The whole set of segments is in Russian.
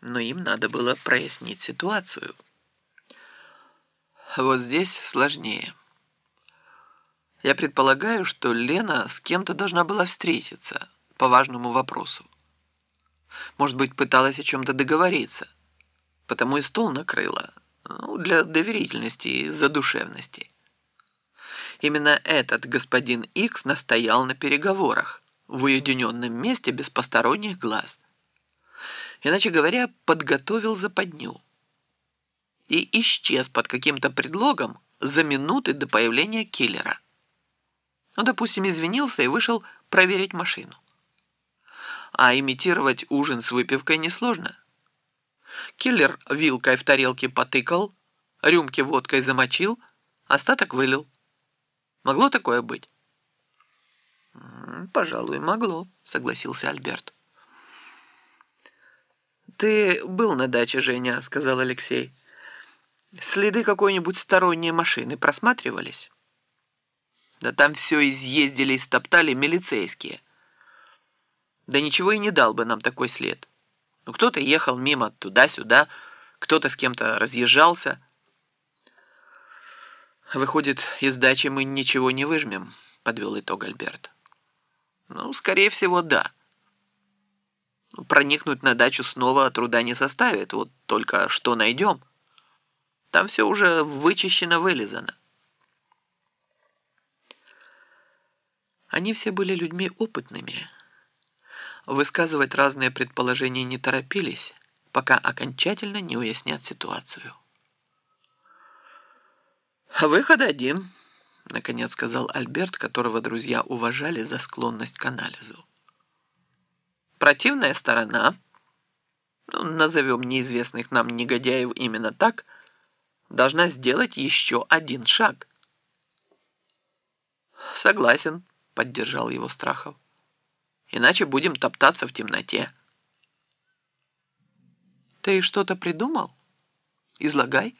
но им надо было прояснить ситуацию. Вот здесь сложнее. Я предполагаю, что Лена с кем-то должна была встретиться по важному вопросу. Может быть, пыталась о чем-то договориться, потому и стол накрыла, ну, для доверительности и задушевности. Именно этот господин Икс настоял на переговорах в уединенном месте без посторонних глаз. Иначе говоря, подготовил западню. И исчез под каким-то предлогом за минуты до появления киллера. Ну, допустим, извинился и вышел проверить машину. А имитировать ужин с выпивкой несложно. Киллер вилкой в тарелке потыкал, рюмки водкой замочил, остаток вылил. Могло такое быть? «Пожалуй, могло», — согласился Альберт. «Ты был на даче, Женя», — сказал Алексей. «Следы какой-нибудь сторонней машины просматривались?» «Да там все изъездили и стоптали милицейские. Да ничего и не дал бы нам такой след. Ну, кто-то ехал мимо туда-сюда, кто-то с кем-то разъезжался». «Выходит, из дачи мы ничего не выжмем», — подвел итог Альберт. «Ну, скорее всего, да». Проникнуть на дачу снова труда не составит, вот только что найдем. Там все уже вычищено, вылизано. Они все были людьми опытными. Высказывать разные предположения не торопились, пока окончательно не уяснят ситуацию. «Выход один», — наконец сказал Альберт, которого друзья уважали за склонность к анализу. Противная сторона, ну, назовем неизвестных нам негодяев именно так, должна сделать еще один шаг. Согласен, поддержал его Страхов. Иначе будем топтаться в темноте. Ты что-то придумал? Излагай.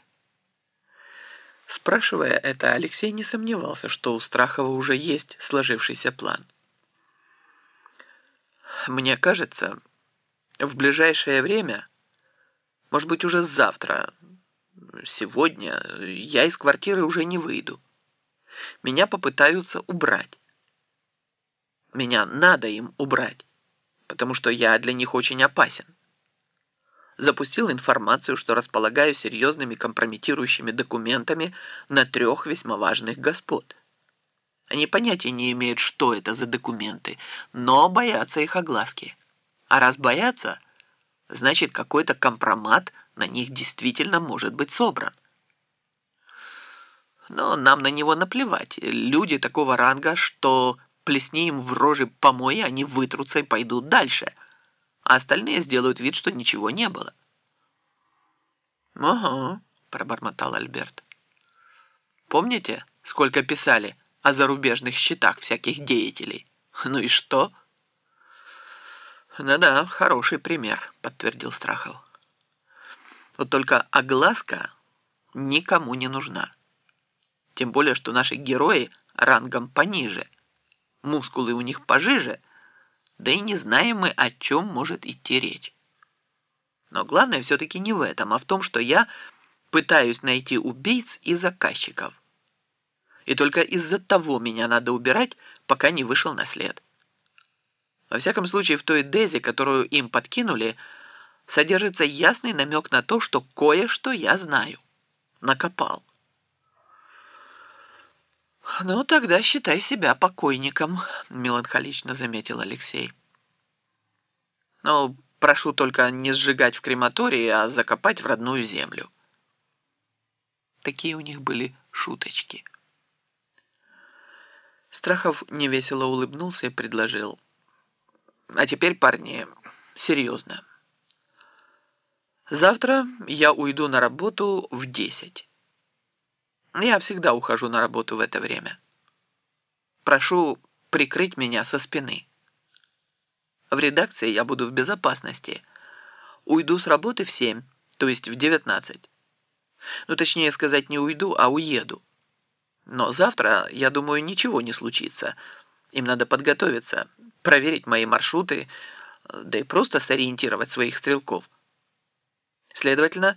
Спрашивая это, Алексей не сомневался, что у Страхова уже есть сложившийся план. Мне кажется, в ближайшее время, может быть, уже завтра, сегодня, я из квартиры уже не выйду. Меня попытаются убрать. Меня надо им убрать, потому что я для них очень опасен. Запустил информацию, что располагаю серьезными компрометирующими документами на трех весьма важных господ. Они понятия не имеют, что это за документы, но боятся их огласки. А раз боятся, значит какой-то компромат на них действительно может быть собран. Но нам на него наплевать. Люди такого ранга, что плесни им в рожи помои, они вытрутся и пойдут дальше. А остальные сделают вид, что ничего не было. «Ага», — пробормотал Альберт. «Помните, сколько писали?» О зарубежных счетах всяких деятелей. Ну и что? Да-да, хороший пример, подтвердил Страхов. Вот только огласка никому не нужна. Тем более, что наши герои рангом пониже, мускулы у них пожиже, да и не знаем мы, о чем может идти речь. Но главное все-таки не в этом, а в том, что я пытаюсь найти убийц и заказчиков и только из-за того меня надо убирать, пока не вышел на след. Во всяком случае, в той Дезе, которую им подкинули, содержится ясный намек на то, что кое-что я знаю. Накопал. «Ну, тогда считай себя покойником», — меланхолично заметил Алексей. «Но прошу только не сжигать в крематории, а закопать в родную землю». Такие у них были шуточки. Страхов невесело улыбнулся и предложил. А теперь, парни, серьезно. Завтра я уйду на работу в десять. Я всегда ухожу на работу в это время. Прошу прикрыть меня со спины. В редакции я буду в безопасности. Уйду с работы в семь, то есть в девятнадцать. Ну, точнее сказать, не уйду, а уеду. Но завтра, я думаю, ничего не случится. Им надо подготовиться, проверить мои маршруты, да и просто сориентировать своих стрелков. Следовательно,